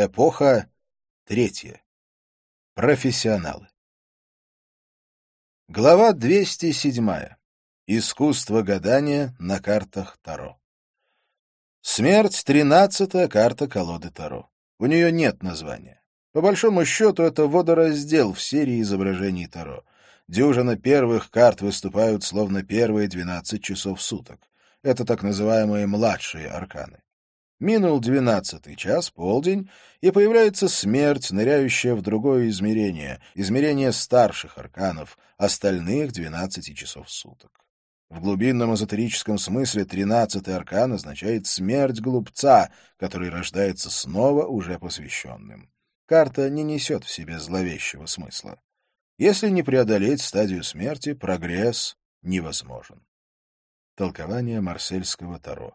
Эпоха третья. Профессионалы. Глава 207. Искусство гадания на картах Таро. Смерть — тринадцатая карта колоды Таро. У нее нет названия. По большому счету, это водораздел в серии изображений Таро. Дюжина первых карт выступают словно первые двенадцать часов суток. Это так называемые младшие арканы. Минул двенадцатый час, полдень, и появляется смерть, ныряющая в другое измерение, измерение старших арканов, остальных двенадцати часов суток. В глубинном эзотерическом смысле тринадцатый аркан означает смерть глупца, который рождается снова уже посвященным. Карта не несет в себе зловещего смысла. Если не преодолеть стадию смерти, прогресс невозможен. Толкование Марсельского Таро.